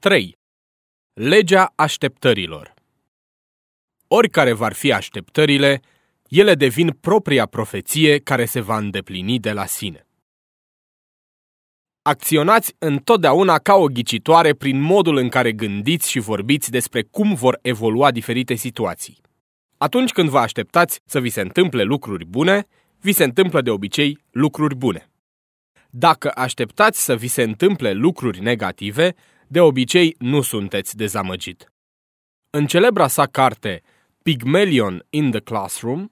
3. Legea așteptărilor Oricare vor fi așteptările, ele devin propria profeție care se va îndeplini de la sine. Acționați întotdeauna ca o ghicitoare prin modul în care gândiți și vorbiți despre cum vor evolua diferite situații. Atunci când vă așteptați să vi se întâmple lucruri bune, vi se întâmplă de obicei lucruri bune. Dacă așteptați să vi se întâmple lucruri negative, de obicei nu sunteți dezamăgit. În celebra sa carte Pygmalion in the Classroom,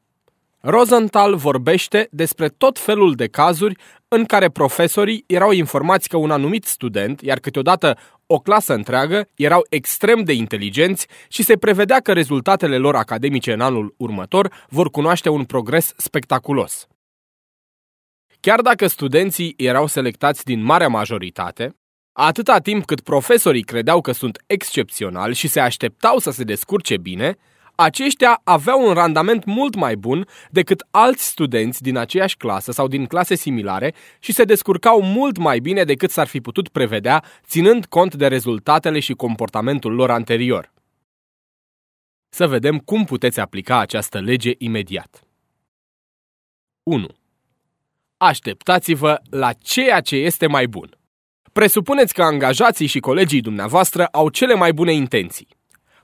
Rosenthal vorbește despre tot felul de cazuri în care profesorii erau informați că un anumit student, iar câteodată o clasă întreagă, erau extrem de inteligenți și se prevedea că rezultatele lor academice în anul următor vor cunoaște un progres spectaculos. Chiar dacă studenții erau selectați din marea majoritate, atâta timp cât profesorii credeau că sunt excepționali și se așteptau să se descurce bine, aceștia aveau un randament mult mai bun decât alți studenți din aceeași clasă sau din clase similare și se descurcau mult mai bine decât s-ar fi putut prevedea, ținând cont de rezultatele și comportamentul lor anterior. Să vedem cum puteți aplica această lege imediat. 1. Așteptați-vă la ceea ce este mai bun. Presupuneți că angajații și colegii dumneavoastră au cele mai bune intenții.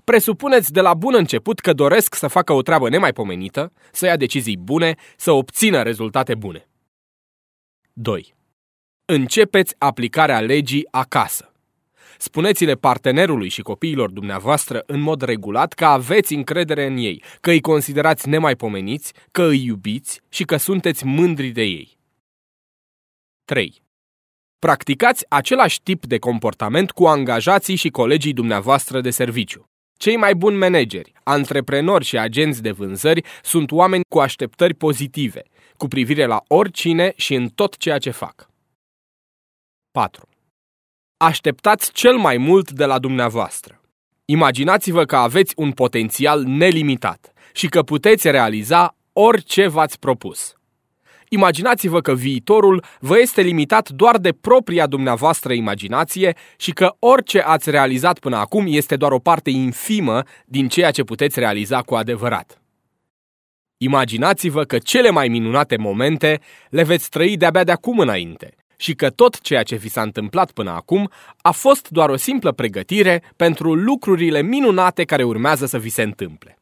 Presupuneți de la bun început că doresc să facă o treabă nemaipomenită, să ia decizii bune, să obțină rezultate bune. 2. Începeți aplicarea legii acasă. Spuneți-le partenerului și copiilor dumneavoastră în mod regulat că aveți încredere în ei, că îi considerați nemaipomeniți, că îi iubiți și că sunteți mândri de ei. 3. Practicați același tip de comportament cu angajații și colegii dumneavoastră de serviciu. Cei mai buni manageri, antreprenori și agenți de vânzări sunt oameni cu așteptări pozitive, cu privire la oricine și în tot ceea ce fac. 4. Așteptați cel mai mult de la dumneavoastră. Imaginați-vă că aveți un potențial nelimitat și că puteți realiza orice v-ați propus. Imaginați-vă că viitorul vă este limitat doar de propria dumneavoastră imaginație și că orice ați realizat până acum este doar o parte infimă din ceea ce puteți realiza cu adevărat. Imaginați-vă că cele mai minunate momente le veți trăi de-abia de acum înainte și că tot ceea ce vi s-a întâmplat până acum a fost doar o simplă pregătire pentru lucrurile minunate care urmează să vi se întâmple.